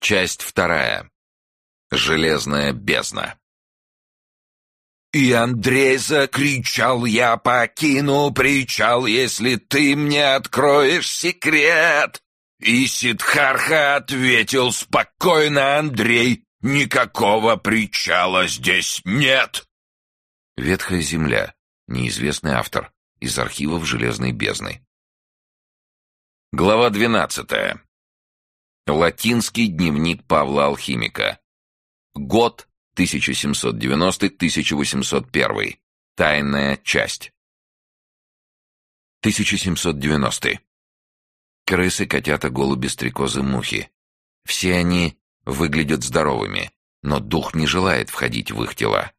Часть вторая. Железная бездна. И Андрей закричал, я покину причал, если ты мне откроешь секрет. И Сидхарха ответил спокойно, Андрей, никакого причала здесь нет. Ветхая земля. Неизвестный автор. Из архивов Железной бездны. Глава двенадцатая. Латинский дневник Павла Алхимика. Год 1790-1801. Тайная часть. 1790. Крысы, котята, голуби, стрекозы, мухи. Все они выглядят здоровыми, но дух не желает входить в их тела.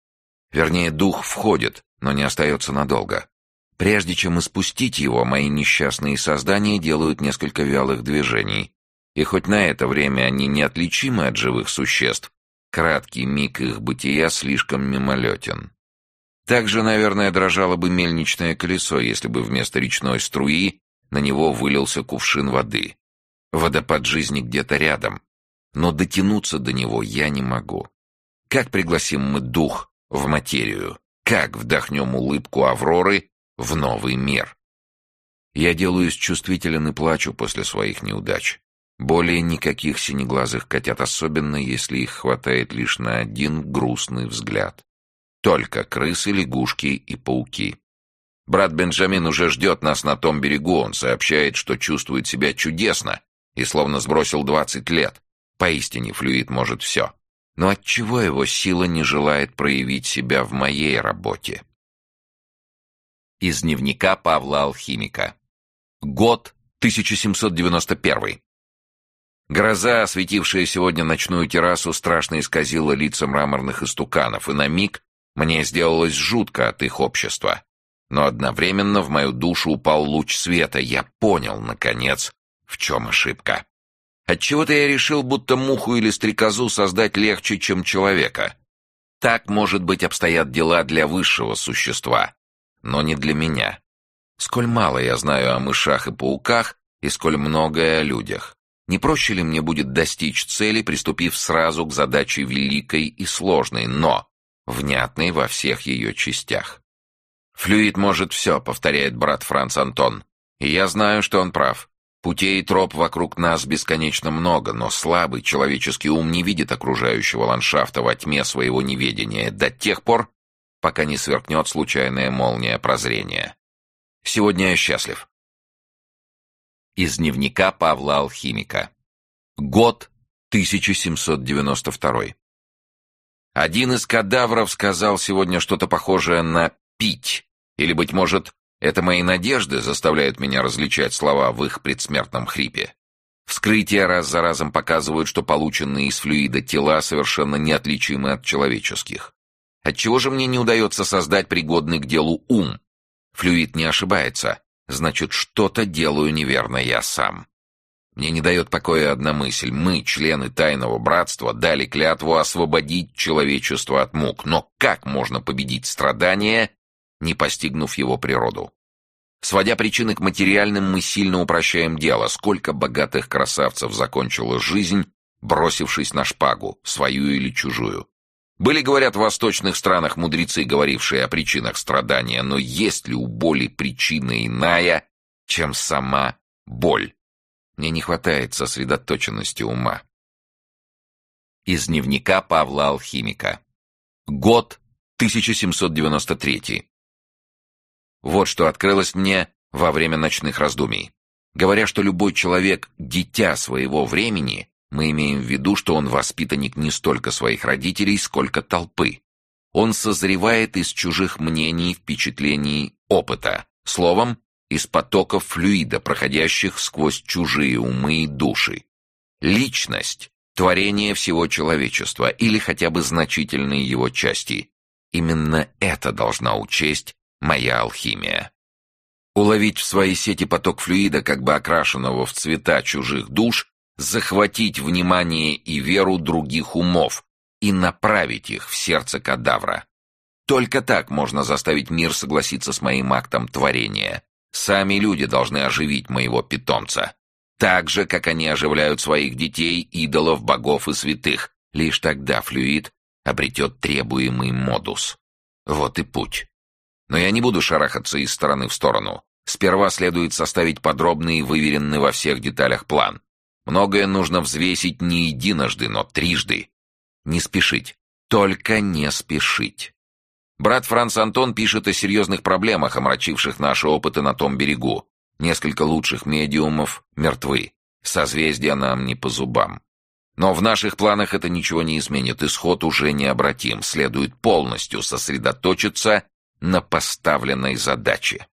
Вернее, дух входит, но не остается надолго. Прежде чем испустить его, мои несчастные создания делают несколько вялых движений, и хоть на это время они неотличимы от живых существ, краткий миг их бытия слишком мимолетен. Также, наверное, дрожало бы мельничное колесо, если бы вместо речной струи на него вылился кувшин воды. Водопад жизни где-то рядом, но дотянуться до него я не могу. Как пригласим мы дух в материю? Как вдохнем улыбку Авроры в новый мир? Я делаюсь чувствителен и плачу после своих неудач. Более никаких синеглазых котят, особенно если их хватает лишь на один грустный взгляд. Только крысы, лягушки и пауки. Брат Бенджамин уже ждет нас на том берегу. Он сообщает, что чувствует себя чудесно и словно сбросил двадцать лет. Поистине флюид может все. Но отчего его сила не желает проявить себя в моей работе? Из дневника Павла Алхимика. Год 1791. Гроза, осветившая сегодня ночную террасу, страшно исказила лица мраморных истуканов, и на миг мне сделалось жутко от их общества. Но одновременно в мою душу упал луч света. Я понял, наконец, в чем ошибка. Отчего-то я решил, будто муху или стрекозу создать легче, чем человека. Так, может быть, обстоят дела для высшего существа, но не для меня. Сколь мало я знаю о мышах и пауках, и сколь многое о людях. Не проще ли мне будет достичь цели, приступив сразу к задаче великой и сложной, но внятной во всех ее частях? «Флюид может все», — повторяет брат Франц Антон. И я знаю, что он прав. Путей и троп вокруг нас бесконечно много, но слабый человеческий ум не видит окружающего ландшафта во тьме своего неведения до тех пор, пока не сверкнет случайная молния прозрения. Сегодня я счастлив. Из дневника Павла Алхимика. Год 1792. Один из кадавров сказал сегодня что-то похожее на «пить», или, быть может, это мои надежды заставляют меня различать слова в их предсмертном хрипе. Вскрытия раз за разом показывают, что полученные из флюида тела совершенно неотличимы от человеческих. Отчего же мне не удается создать пригодный к делу ум? Флюид не ошибается, Значит, что-то делаю неверно я сам. Мне не дает покоя одна мысль. Мы, члены тайного братства, дали клятву освободить человечество от мук. Но как можно победить страдания, не постигнув его природу? Сводя причины к материальным, мы сильно упрощаем дело. Сколько богатых красавцев закончила жизнь, бросившись на шпагу, свою или чужую. Были, говорят, в восточных странах мудрецы, говорившие о причинах страдания, но есть ли у боли причина иная, чем сама боль? Мне не хватает сосредоточенности ума. Из дневника Павла Алхимика. Год 1793. Вот что открылось мне во время ночных раздумий. Говоря, что любой человек — дитя своего времени, мы имеем в виду, что он воспитанник не столько своих родителей, сколько толпы. Он созревает из чужих мнений, впечатлений, опыта. Словом, из потоков флюида, проходящих сквозь чужие умы и души. Личность — творение всего человечества или хотя бы значительной его части. Именно это должна учесть моя алхимия. Уловить в свои сети поток флюида, как бы окрашенного в цвета чужих душ, захватить внимание и веру других умов и направить их в сердце кадавра. Только так можно заставить мир согласиться с моим актом творения. Сами люди должны оживить моего питомца. Так же, как они оживляют своих детей, идолов, богов и святых. Лишь тогда флюид обретет требуемый модус. Вот и путь. Но я не буду шарахаться из стороны в сторону. Сперва следует составить подробный и выверенный во всех деталях план. Многое нужно взвесить не единожды, но трижды. Не спешить. Только не спешить. Брат Франц Антон пишет о серьезных проблемах, омрачивших наши опыты на том берегу. Несколько лучших медиумов мертвы. Созвездия нам не по зубам. Но в наших планах это ничего не изменит, исход уже необратим. Следует полностью сосредоточиться на поставленной задаче.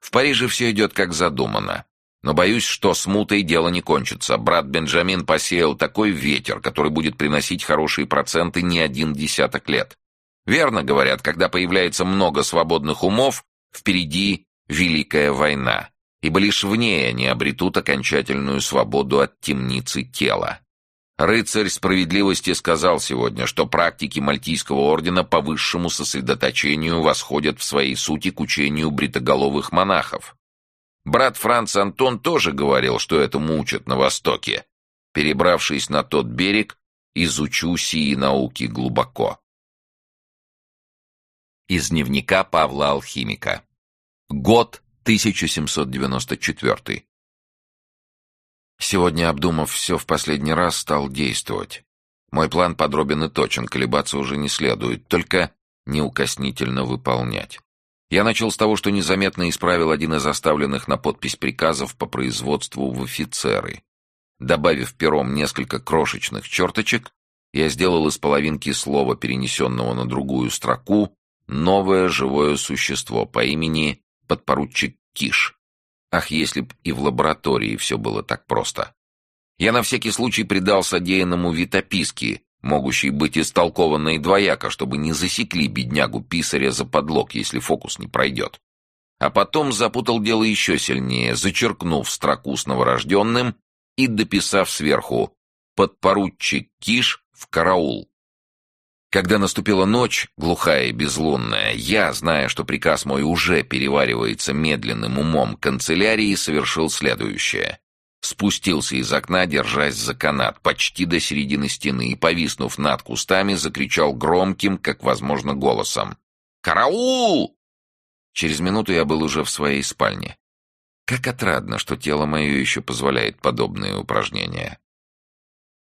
В Париже все идет как задумано. Но боюсь, что с мутой дело не кончится. Брат Бенджамин посеял такой ветер, который будет приносить хорошие проценты не один десяток лет. Верно говорят, когда появляется много свободных умов, впереди Великая война, ибо лишь в ней они обретут окончательную свободу от темницы тела. Рыцарь справедливости сказал сегодня, что практики Мальтийского ордена по высшему сосредоточению восходят в своей сути к учению бритоголовых монахов. Брат Франц Антон тоже говорил, что этому учат на Востоке. Перебравшись на тот берег, изучу сии науки глубоко. Из дневника Павла Алхимика. Год 1794. Сегодня, обдумав все в последний раз, стал действовать. Мой план подробен и точен, колебаться уже не следует, только неукоснительно выполнять. Я начал с того, что незаметно исправил один из оставленных на подпись приказов по производству в офицеры. Добавив пером несколько крошечных черточек, я сделал из половинки слова, перенесенного на другую строку, новое живое существо по имени подпоручик Киш. Ах, если б и в лаборатории все было так просто. Я на всякий случай придал содеянному вид описки, могущей быть истолкованной двояко, чтобы не засекли беднягу-писаря за подлог, если фокус не пройдет. А потом запутал дело еще сильнее, зачеркнув строку с новорожденным и дописав сверху «Подпоручик Киш в караул». Когда наступила ночь, глухая и безлунная, я, зная, что приказ мой уже переваривается медленным умом канцелярии, совершил следующее. Спустился из окна, держась за канат, почти до середины стены, и, повиснув над кустами, закричал громким, как возможно, голосом. «Караул!» Через минуту я был уже в своей спальне. Как отрадно, что тело мое еще позволяет подобные упражнения.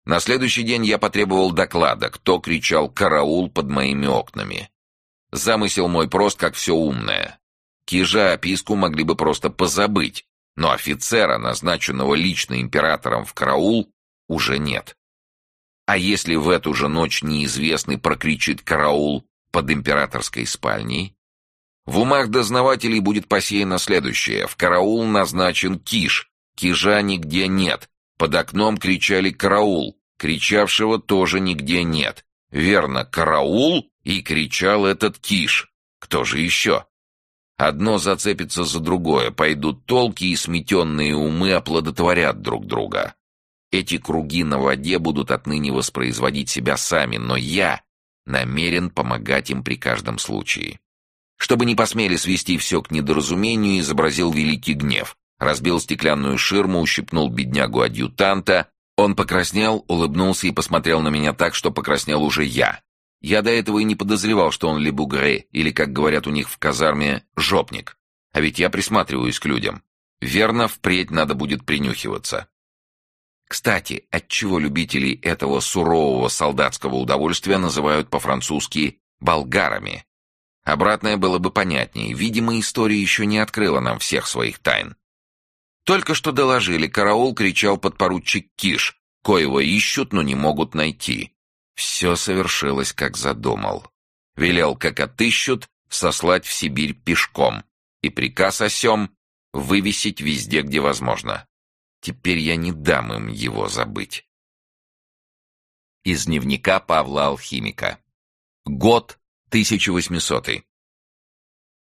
На следующий день я потребовал доклада, кто кричал «караул» под моими окнами. Замысел мой прост, как все умное. Кижа описку могли бы просто позабыть, но офицера, назначенного лично императором в караул, уже нет. А если в эту же ночь неизвестный прокричит «караул» под императорской спальней? В умах дознавателей будет посеяно следующее. В караул назначен Киш, Кижа нигде нет, под окном кричали «караул», кричавшего тоже нигде нет. Верно, «караул» и кричал этот Киш. Кто же еще? Одно зацепится за другое, пойдут толки, и сметенные умы оплодотворят друг друга. Эти круги на воде будут отныне воспроизводить себя сами, но я намерен помогать им при каждом случае. Чтобы не посмели свести все к недоразумению, изобразил великий гнев разбил стеклянную ширму, ущипнул беднягу-адъютанта. Он покраснел, улыбнулся и посмотрел на меня так, что покраснел уже я. Я до этого и не подозревал, что он лебугре, или, как говорят у них в казарме, жопник. А ведь я присматриваюсь к людям. Верно, впредь надо будет принюхиваться. Кстати, отчего любителей этого сурового солдатского удовольствия называют по-французски «болгарами»? Обратное было бы понятнее. Видимо, история еще не открыла нам всех своих тайн. Только что доложили, караул кричал подпоручик Киш, коего ищут, но не могут найти. Все совершилось, как задумал. Велел, как отыщут, сослать в Сибирь пешком. И приказ о сём вывесить везде, где возможно. Теперь я не дам им его забыть. Из дневника Павла Алхимика. Год 1800.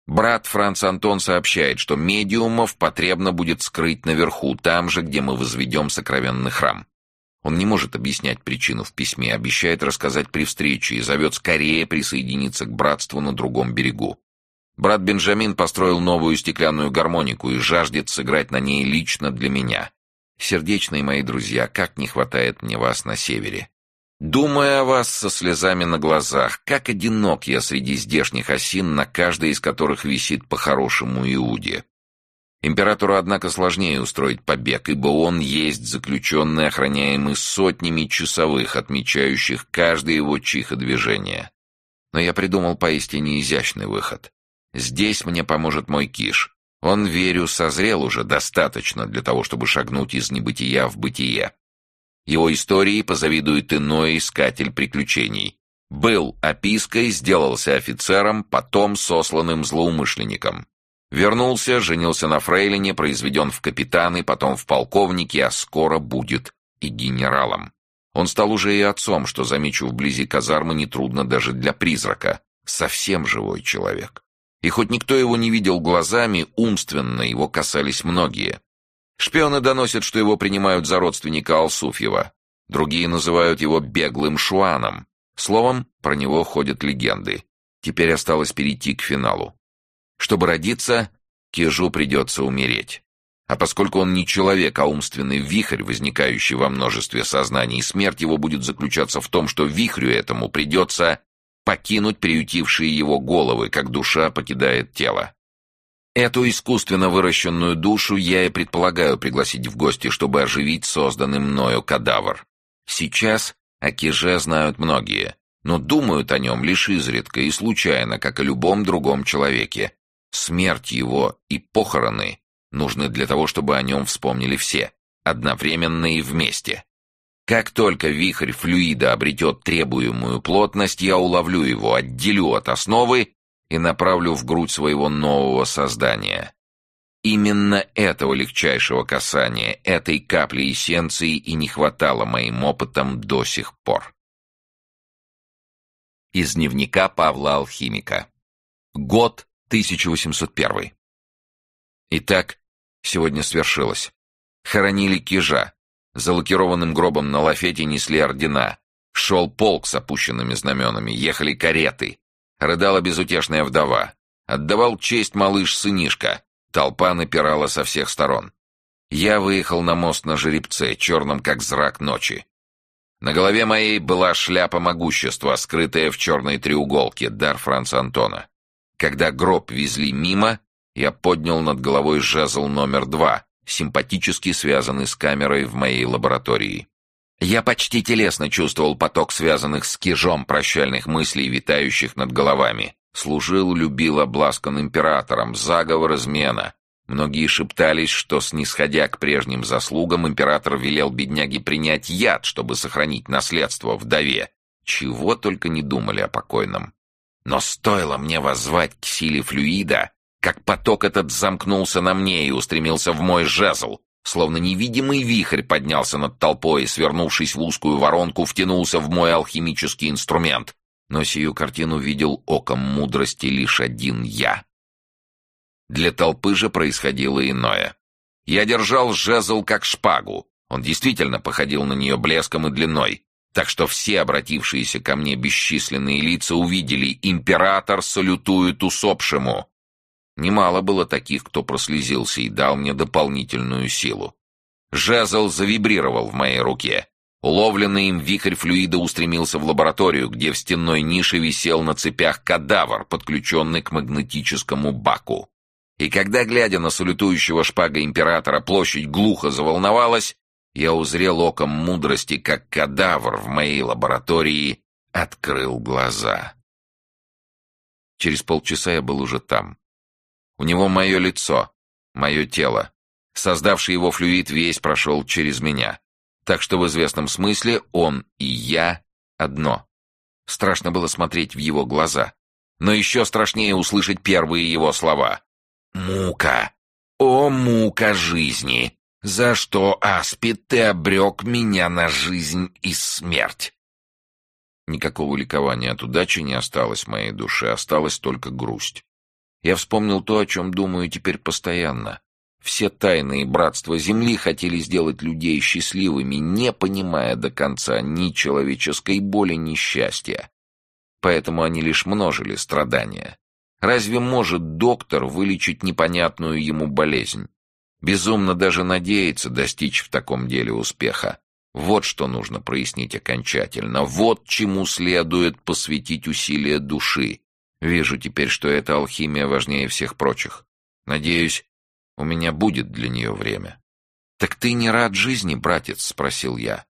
Брат Франц Антон сообщает, что медиумов потребно будет скрыть наверху, там же, где мы возведем сокровенный храм. Он не может объяснять причину в письме, обещает рассказать при встрече и зовет скорее присоединиться к братству на другом берегу. Брат Бенджамин построил новую стеклянную гармонику и жаждет сыграть на ней лично для меня. Сердечные мои друзья, как не хватает мне вас на севере. Думая о вас со слезами на глазах, как одинок я среди здешних осин, на каждой из которых висит по-хорошему Иуде. Императору, однако, сложнее устроить побег, ибо он есть заключенный, охраняемый сотнями часовых, отмечающих каждое его чихо-движение. Но я придумал поистине изящный выход. Здесь мне поможет мой киш. Он, верю, созрел уже достаточно для того, чтобы шагнуть из небытия в бытие. Его истории позавидует иной искатель приключений. Был опиской, сделался офицером, потом сосланным злоумышленником. Вернулся, женился на фрейлине, произведен в капитаны, потом в полковнике, а скоро будет и генералом. Он стал уже и отцом, что, замечу, вблизи казармы нетрудно даже для призрака. Совсем живой человек. И хоть никто его не видел глазами, умственно его касались многие. Шпионы доносят, что его принимают за родственника Алсуфьева. Другие называют его беглым шуаном. Словом, про него ходят легенды. Теперь осталось перейти к финалу. Чтобы родиться, Кижу придется умереть. А поскольку он не человек, а умственный вихрь, возникающий во множестве сознаний, смерть его будет заключаться в том, что вихрю этому придется покинуть приютившие его головы, как душа покидает тело. Эту искусственно выращенную душу я и предполагаю пригласить в гости, чтобы оживить созданный мною кадавр. Сейчас о Киже знают многие, но думают о нем лишь изредка и случайно, как о любом другом человеке, Смерть его и похороны нужны для того, чтобы о нем вспомнили все, одновременно и вместе. Как только вихрь флюида обретет требуемую плотность, я уловлю его, отделю от основы и направлю в грудь своего нового создания. Именно этого легчайшего касания, этой капли эссенции и не хватало моим опытом до сих пор. Из дневника Павла Алхимика. Год 1801. Итак, сегодня свершилось. Хоронили кижа. За лакированным гробом на лафете несли ордена. Шел полк с опущенными знаменами, ехали кареты. Рыдала безутешная вдова. Отдавал честь малыш-сынишка. Толпа напирала со всех сторон. Я выехал на мост на жеребце, черном как зрак ночи. На голове моей была шляпа могущества, скрытая в черной треуголке, дар Франца Антона. Когда гроб везли мимо, я поднял над головой жезл номер два, симпатически связанный с камерой в моей лаборатории. Я почти телесно чувствовал поток связанных с кижом прощальных мыслей, витающих над головами. Служил, любил, обласкан императором, заговор, измена. Многие шептались, что, снисходя к прежним заслугам, император велел бедняге принять яд, чтобы сохранить наследство вдове. Чего только не думали о покойном. Но стоило мне воззвать к силе флюида, как поток этот замкнулся на мне и устремился в мой жезл, словно невидимый вихрь поднялся над толпой и, свернувшись в узкую воронку, втянулся в мой алхимический инструмент. Но сию картину видел оком мудрости лишь один я. Для толпы же происходило иное. Я держал жезл как шпагу. Он действительно походил на нее блеском и длиной так что все обратившиеся ко мне бесчисленные лица увидели «Император салютует усопшему». Немало было таких, кто прослезился и дал мне дополнительную силу. Жезл завибрировал в моей руке. Уловленный им вихрь флюида устремился в лабораторию, где в стенной нише висел на цепях кадавр, подключенный к магнетическому баку. И когда, глядя на салютующего шпага императора, площадь глухо заволновалась, я узрел оком мудрости, как кадавр в моей лаборатории открыл глаза. Через полчаса я был уже там. У него мое лицо, мое тело. Создавший его флюид весь прошел через меня. Так что в известном смысле он и я одно. Страшно было смотреть в его глаза. Но еще страшнее услышать первые его слова. «Мука! О, мука жизни! За что, Аспид, ты обрек меня на жизнь и смерть? Никакого ликования от удачи не осталось в моей душе, осталась только грусть. Я вспомнил то, о чем думаю теперь постоянно. Все тайные братства Земли хотели сделать людей счастливыми, не понимая до конца ни человеческой боли, ни счастья. Поэтому они лишь множили страдания. Разве может доктор вылечить непонятную ему болезнь? Безумно даже надеяться достичь в таком деле успеха. Вот что нужно прояснить окончательно. Вот чему следует посвятить усилия души. Вижу теперь, что эта алхимия важнее всех прочих. Надеюсь, у меня будет для нее время. «Так ты не рад жизни, братец?» — спросил я.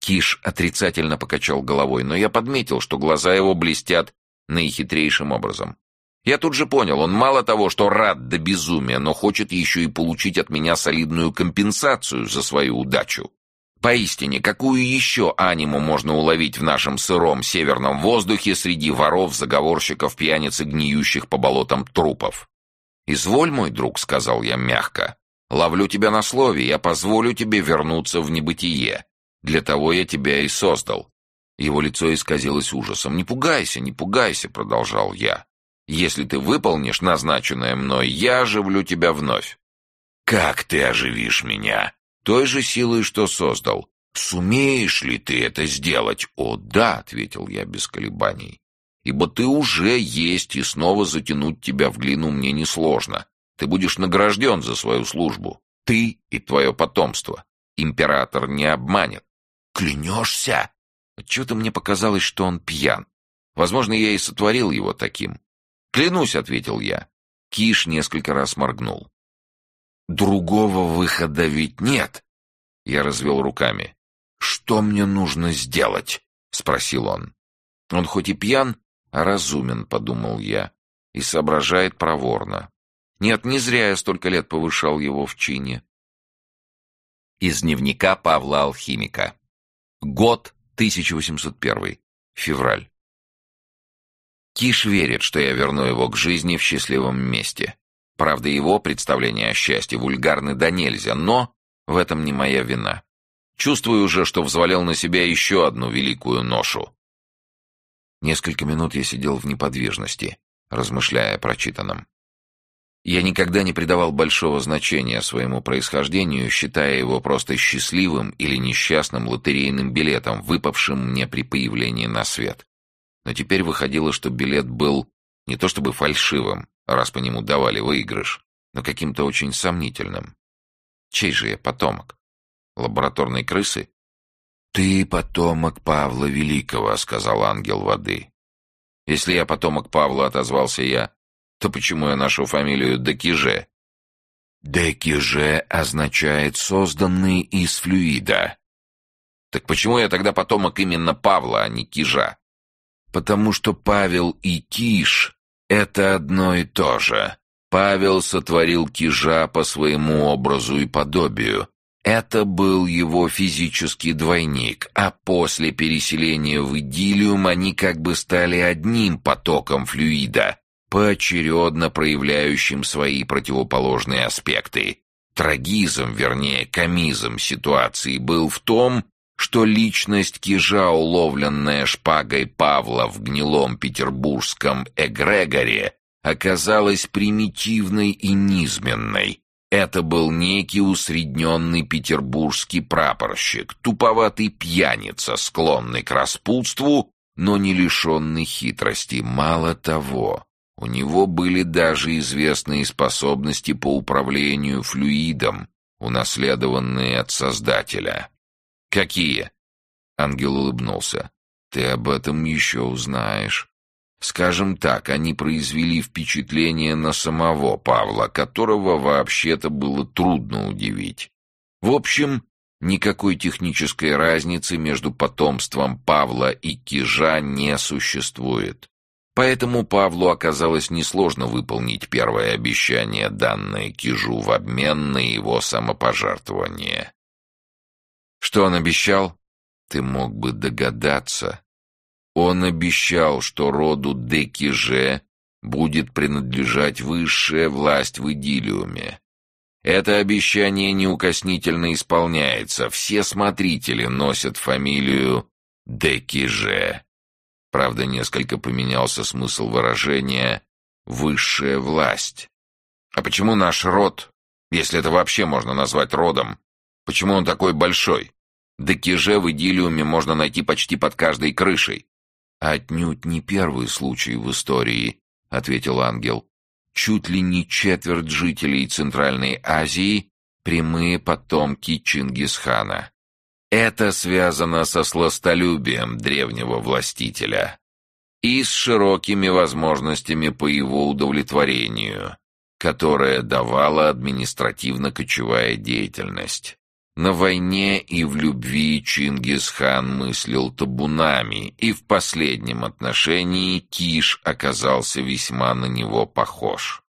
Киш отрицательно покачал головой, но я подметил, что глаза его блестят наихитрейшим образом. Я тут же понял, он мало того, что рад до безумия, но хочет еще и получить от меня солидную компенсацию за свою удачу. Поистине, какую еще аниму можно уловить в нашем сыром северном воздухе среди воров, заговорщиков, пьяниц и гниющих по болотам трупов? «Изволь, мой друг», — сказал я мягко. «Ловлю тебя на слове, я позволю тебе вернуться в небытие. Для того я тебя и создал». Его лицо исказилось ужасом. «Не пугайся, не пугайся», — продолжал я. «Если ты выполнишь назначенное мной, я оживлю тебя вновь». «Как ты оживишь меня?» «Той же силой, что создал». «Сумеешь ли ты это сделать?» «О, да», — ответил я без колебаний. «Ибо ты уже есть, и снова затянуть тебя в глину мне несложно. Ты будешь награжден за свою службу. Ты и твое потомство. Император не обманет. Клянешься? Отчего-то мне показалось, что он пьян. Возможно, я и сотворил его таким. Клянусь, — ответил я. Киш несколько раз моргнул. Другого выхода ведь нет. Я развел руками. Что мне нужно сделать? — спросил он. Он хоть и пьян, а разумен, — подумал я, и соображает проворно. Нет, не зря я столько лет повышал его в чине. Из дневника Павла Алхимика. Год 1801. Февраль. Киш верит, что я верну его к жизни в счастливом месте. Правда, его представления о счастье вульгарны да нельзя, но в этом не моя вина. Чувствую уже, что взвалил на себя еще одну великую ношу. Несколько минут я сидел в неподвижности, размышляя о прочитанном. Я никогда не придавал большого значения своему происхождению, считая его просто счастливым или несчастным лотерейным билетом, выпавшим мне при появлении на свет. Но теперь выходило, что билет был не то чтобы фальшивым, раз по нему давали выигрыш, но каким-то очень сомнительным. Чей же я потомок? Лабораторной крысы? «Ты потомок Павла Великого», — сказал ангел воды. «Если я потомок Павла», — отозвался я, то почему я ношу фамилию Декиже? Декиже означает «созданный из флюида». Так почему я тогда потомок именно Павла, а не Кижа? Потому что Павел и Киш — это одно и то же. Павел сотворил Кижа по своему образу и подобию. Это был его физический двойник, а после переселения в Идилиум они как бы стали одним потоком флюида, поочередно проявляющим свои противоположные аспекты. Трагизм, вернее, комизм ситуации был в том, что личность Кижа, уловленная шпагой Павла в гнилом петербургском эгрегоре, оказалась примитивной и низменной. Это был некий усредненный петербургский прапорщик, туповатый пьяница, склонный к распутству, но не лишенный хитрости. Мало того, у него были даже известные способности по управлению флюидом, унаследованные от Создателя. «Какие?» Ангел улыбнулся. «Ты об этом еще узнаешь. Скажем так, они произвели впечатление на самого Павла, которого вообще-то было трудно удивить. В общем, никакой технической разницы между потомством Павла и Кижа не существует. Поэтому Павлу оказалось несложно выполнить первое обещание, данное Кижу в обмен на его самопожертвование. Что он обещал? Ты мог бы догадаться. Он обещал, что роду Декиже будет принадлежать высшая власть в Идилиуме. Это обещание неукоснительно исполняется. Все смотрители носят фамилию Декиже. Правда, несколько поменялся смысл выражения «высшая власть». А почему наш род, если это вообще можно назвать родом, почему он такой большой? Декиже в идиллиуме можно найти почти под каждой крышей. «Отнюдь не первый случай в истории», — ответил ангел. «Чуть ли не четверть жителей Центральной Азии прямые потомки Чингисхана. Это связано со сластолюбием древнего властителя и с широкими возможностями по его удовлетворению, которое давала административно-кочевая деятельность. На войне и в любви Чингисхан мыслил табунами, и в последнем отношении Киш оказался весьма на него похож.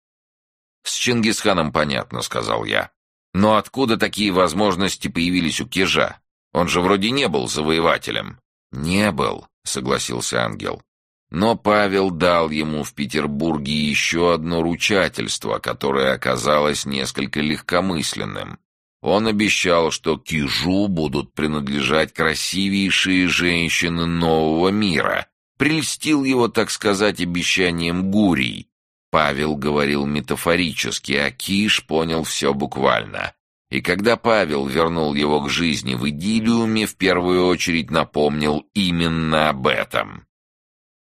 «С Чингисханом понятно», — сказал я. «Но откуда такие возможности появились у Кижа? Он же вроде не был завоевателем». «Не был», — согласился ангел. Но Павел дал ему в Петербурге еще одно ручательство, которое оказалось несколько легкомысленным. Он обещал, что Кижу будут принадлежать красивейшие женщины нового мира. Прельстил его, так сказать, обещанием Гурий. Павел говорил метафорически, а Киш понял все буквально. И когда Павел вернул его к жизни в идиллиуме, в первую очередь напомнил именно об этом.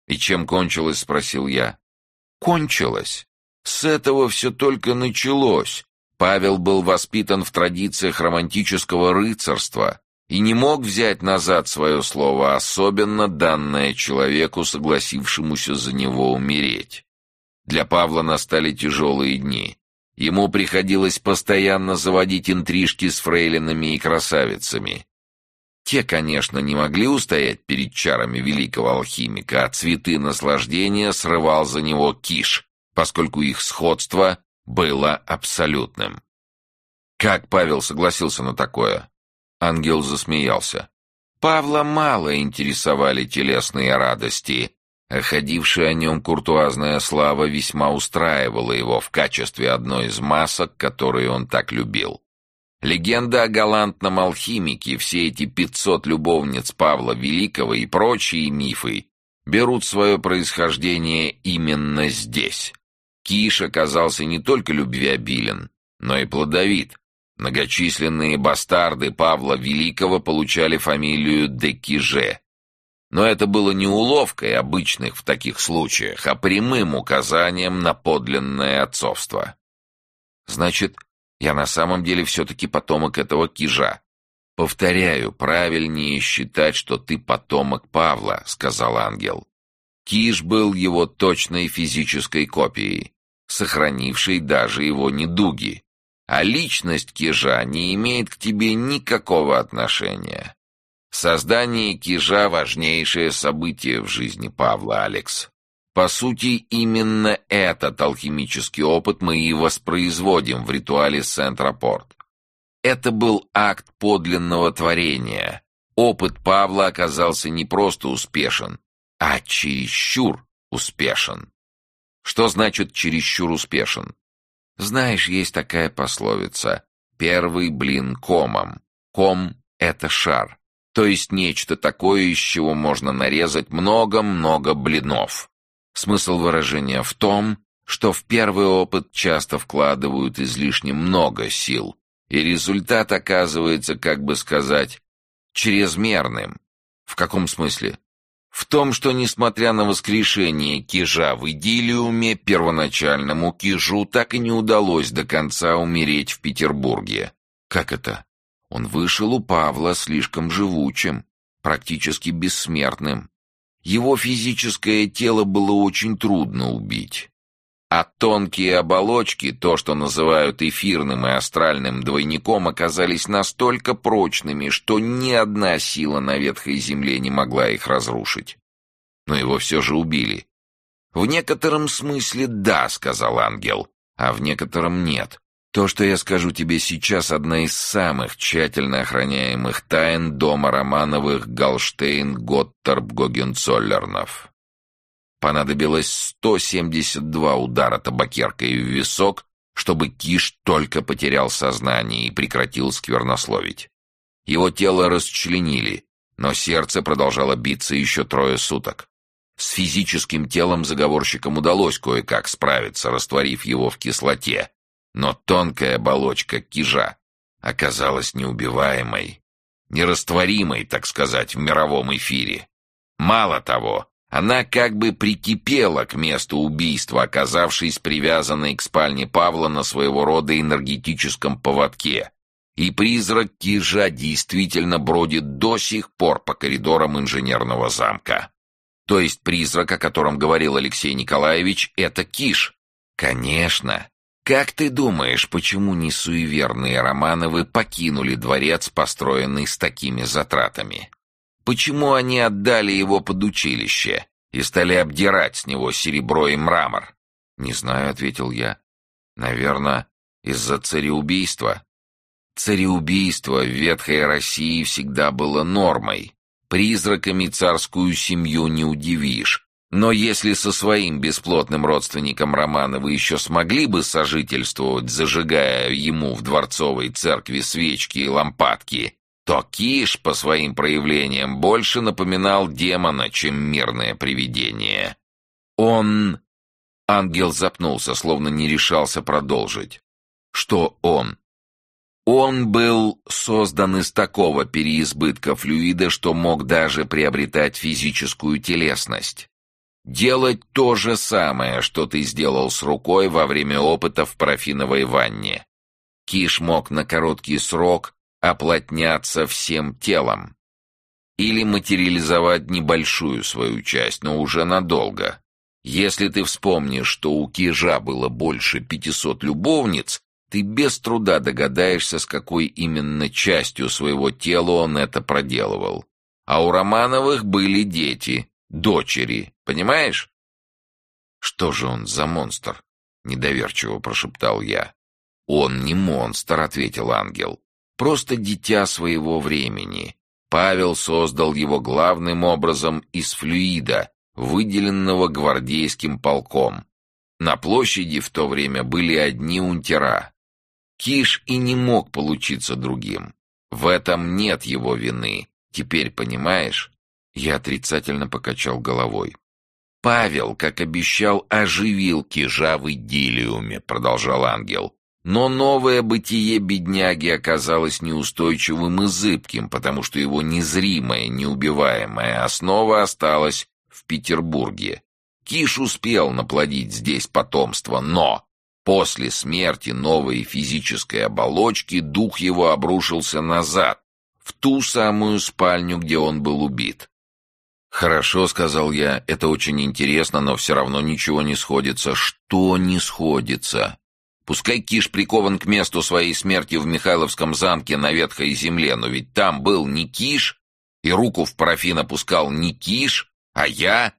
«И чем кончилось?» — спросил я. «Кончилось. С этого все только началось. Павел был воспитан в традициях романтического рыцарства и не мог взять назад свое слово, особенно данное человеку, согласившемуся за него умереть. Для Павла настали тяжелые дни. Ему приходилось постоянно заводить интрижки с фрейлинами и красавицами. Те, конечно, не могли устоять перед чарами великого алхимика, а цветы наслаждения срывал за него киш, поскольку их сходство было абсолютным. Как Павел согласился на такое? Ангел засмеялся. Павла мало интересовали телесные радости, а ходившая о нем куртуазная слава весьма устраивала его в качестве одной из масок, которые он так любил. Легенда о галантном алхимике, все эти пятьсот любовниц Павла Великого и прочие мифы берут свое происхождение именно здесь. Киш оказался не только любвеобилен, но и плодовит. Многочисленные бастарды Павла Великого получали фамилию Декиже. Но это было не уловкой обычных в таких случаях, а прямым указанием на подлинное отцовство. Значит, я на самом деле все-таки потомок этого кижа. Повторяю, правильнее считать, что ты потомок Павла, сказал ангел. Киш был его точной физической копией, сохранившей даже его недуги. А личность Кижа не имеет к тебе никакого отношения. Создание Кижа — важнейшее событие в жизни Павла, Алекс. По сути, именно этот алхимический опыт мы и воспроизводим в ритуале Сент-Рапорт. Это был акт подлинного творения. Опыт Павла оказался не просто успешен, а чересчур успешен. Что значит чересчур успешен? Знаешь, есть такая пословица «первый блин комом». Ком — это шар, то есть нечто такое, из чего можно нарезать много-много блинов. Смысл выражения в том, что в первый опыт часто вкладывают излишне много сил, и результат оказывается, как бы сказать, чрезмерным. В каком смысле? В том, что, несмотря на воскрешение Кижа в идиллиуме, первоначальному Кижу так и не удалось до конца умереть в Петербурге. Как это? Он вышел у Павла слишком живучим, практически бессмертным. Его физическое тело было очень трудно убить. А тонкие оболочки, то, что называют эфирным и астральным двойником, оказались настолько прочными, что ни одна сила на ветхой земле не могла их разрушить. Но его все же убили. «В некотором смысле да», — сказал ангел, — «а в некотором нет. То, что я скажу тебе сейчас, одна из самых тщательно охраняемых тайн дома Романовых Галштейн-Готтерб-Гогенцоллернов. Понадобилось 172 удара табакеркой в висок, чтобы Киш только потерял сознание и прекратил сквернословить. Его тело расчленили, но сердце продолжало биться еще трое суток. С физическим телом заговорщикам удалось кое-как справиться, растворив его в кислоте, но тонкая оболочка кижа оказалась неубиваемой, нерастворимой, так сказать, в мировом эфире. Мало того, она как бы прикипела к месту убийства, оказавшись привязанной к спальне Павла на своего рода энергетическом поводке. И призрак Кижа действительно бродит до сих пор по коридорам инженерного замка. То есть призрак, о котором говорил Алексей Николаевич, это Киш. Конечно. Как ты думаешь, почему несуеверные Романовы покинули дворец, построенный с такими затратами? Почему они отдали его под училище и стали обдирать с него серебро и мрамор? Не знаю, ответил я. Наверное, из-за цареубийства. Цареубийство в ветхой России всегда было нормой. Призраками царскую семью не удивишь. Но если со своим бесплотным родственником Романа вы еще смогли бы сожительствовать, зажигая ему в дворцовой церкви свечки и лампадки, то Киш по своим проявлениям больше напоминал демона, чем мирное привидение. Он... Ангел запнулся, словно не решался продолжить. Что он? Он был создан из такого переизбытка флюида, что мог даже приобретать физическую телесность. Делать то же самое, что ты сделал с рукой во время опыта в парафиновой ванне. Киш мог на короткий срок оплотняться всем телом. Или материализовать небольшую свою часть, но уже надолго. Если ты вспомнишь, что у Кижа было больше пятисот любовниц, ты без труда догадаешься, с какой именно частью своего тела он это проделывал. А у Романовых были дети, дочери, понимаешь? Что же он за монстр? Недоверчиво прошептал я. Он не монстр, ответил ангел. Просто дитя своего времени. Павел создал его главным образом из флюида, выделенного гвардейским полком. На площади в то время были одни унтера. Киш и не мог получиться другим. В этом нет его вины. Теперь понимаешь? Я отрицательно покачал головой. Павел, как обещал, оживил Кижа в идиллиуме, продолжал ангел. Но новое бытие бедняги оказалось неустойчивым и зыбким, потому что его незримая, неубиваемая основа осталась в Петербурге. Киш успел наплодить здесь потомство, но после смерти новой физической оболочки дух его обрушился назад, в ту самую спальню, где он был убит. «Хорошо», — сказал я, — «это очень интересно, но все равно ничего не сходится». «Что не сходится?» Пускай Киш прикован к месту своей смерти в Михайловском замке на ветхой земле, но ведь там был не Киш, и руку в парафин опускал не Киш, а я...»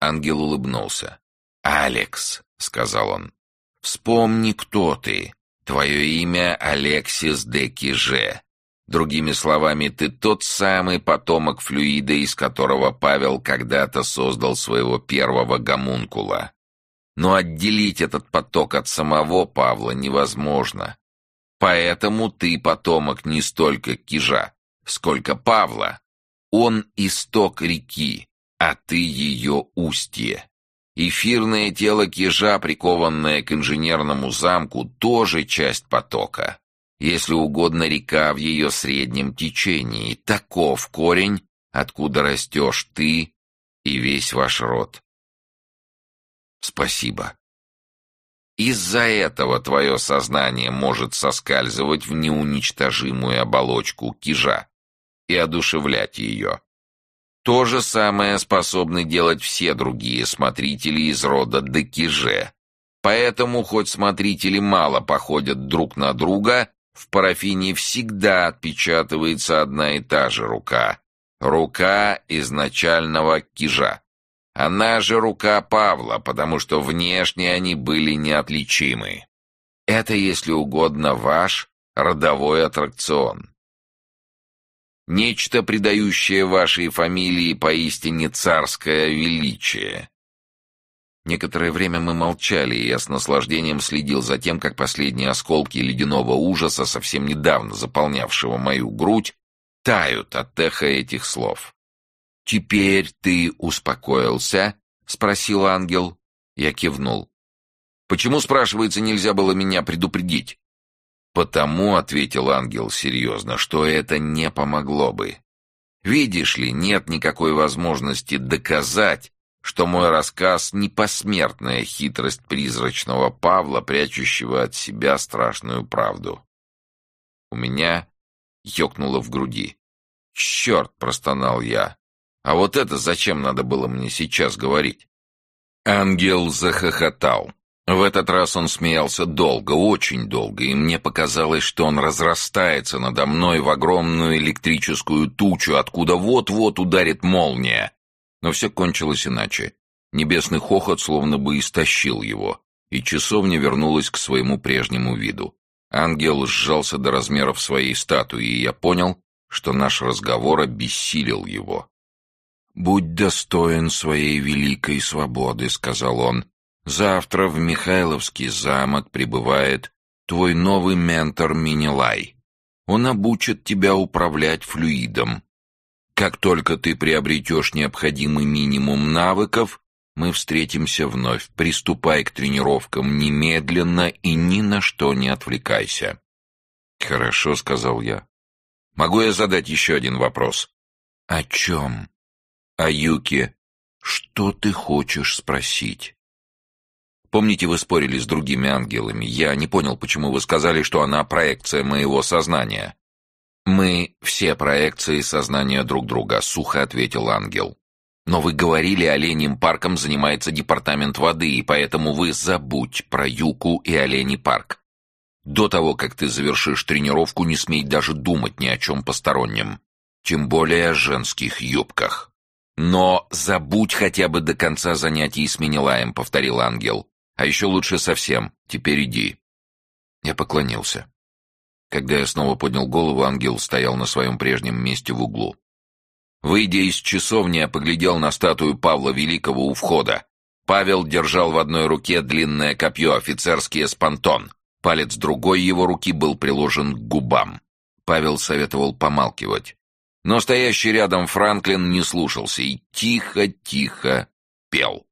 Ангел улыбнулся. «Алекс», — сказал он, — «вспомни, кто ты. Твое имя Алексис де Киже. Другими словами, ты тот самый потомок флюида, из которого Павел когда-то создал своего первого гомункула. Но отделить этот поток от самого Павла невозможно. Поэтому ты потомок не столько Кижа, сколько Павла. Он исток реки, а ты ее устье. Эфирное тело Кижа, прикованное к инженерному замку, тоже часть потока. Если угодно, река в ее среднем течении. Таков корень, откуда растешь ты и весь ваш род. Спасибо. Из-за этого твое сознание может соскальзывать в неуничтожимую оболочку кижа и одушевлять ее. То же самое способны делать все другие смотрители из рода Декиже. Поэтому, хоть смотрители мало походят друг на друга, в парафине всегда отпечатывается одна и та же рука. Рука изначального кижа. Она же рука Павла, потому что внешне они были неотличимы. Это, если угодно, ваш родовой аттракцион. Нечто, придающее вашей фамилии поистине царское величие. Некоторое время мы молчали, и я с наслаждением следил за тем, как последние осколки ледяного ужаса, совсем недавно заполнявшего мою грудь, тают от эха этих слов. «Теперь ты успокоился?» — спросил ангел. Я кивнул. «Почему, спрашивается, нельзя было меня предупредить?» «Потому», — ответил ангел серьезно, — «что это не помогло бы. Видишь ли, нет никакой возможности доказать, что мой рассказ — не посмертная хитрость призрачного Павла, прячущего от себя страшную правду. У меня ёкнуло в груди. «Черт!» — простонал я. «А вот это зачем надо было мне сейчас говорить?» Ангел захохотал. В этот раз он смеялся долго, очень долго, и мне показалось, что он разрастается надо мной в огромную электрическую тучу, откуда вот-вот ударит молния. Но все кончилось иначе. Небесный хохот словно бы истощил его, и часовня вернулась к своему прежнему виду. Ангел сжался до размеров своей статуи, и я понял, что наш разговор обессилил его. «Будь достоин своей великой свободы», — сказал он. «Завтра в Михайловский замок прибывает твой новый ментор Минилай. Он обучит тебя управлять флюидом. Как только ты приобретешь необходимый минимум навыков, мы встретимся вновь. Приступай к тренировкам немедленно и ни на что не отвлекайся». «Хорошо», — сказал я. «Могу я задать еще один вопрос?» «О чем?» «О Юке. Что ты хочешь спросить?» Помните, вы спорили с другими ангелами? Я не понял, почему вы сказали, что она проекция моего сознания. Мы все проекции сознания друг друга, сухо ответил ангел. Но вы говорили, оленьим парком занимается департамент воды, и поэтому вы забудь про Юку и оленей парк. До того, как ты завершишь тренировку, не смей даже думать ни о чем постороннем. Тем более о женских юбках. «Но забудь хотя бы до конца занятий с Минилаем», — повторил ангел. «А еще лучше совсем. Теперь иди». Я поклонился. Когда я снова поднял голову, ангел стоял на своем прежнем месте в углу. Выйдя из часовни, я поглядел на статую Павла Великого у входа. Павел держал в одной руке длинное копье, офицерский эспантон. Палец другой его руки был приложен к губам. Павел советовал помалкивать. Но стоящий рядом Франклин не слушался и тихо-тихо пел.